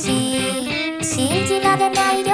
し。信じられないよ。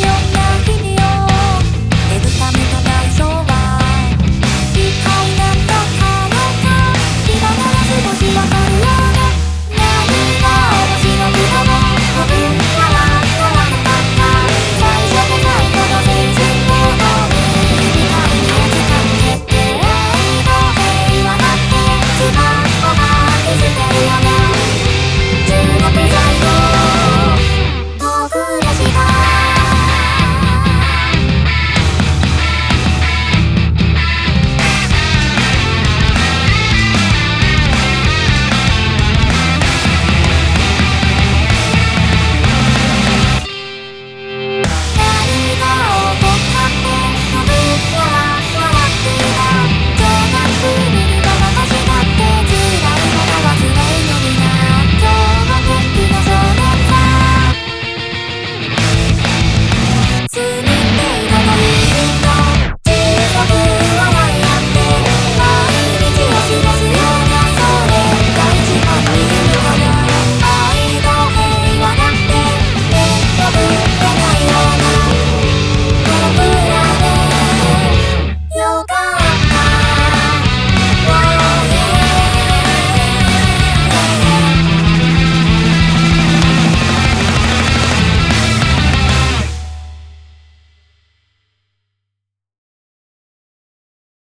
ような日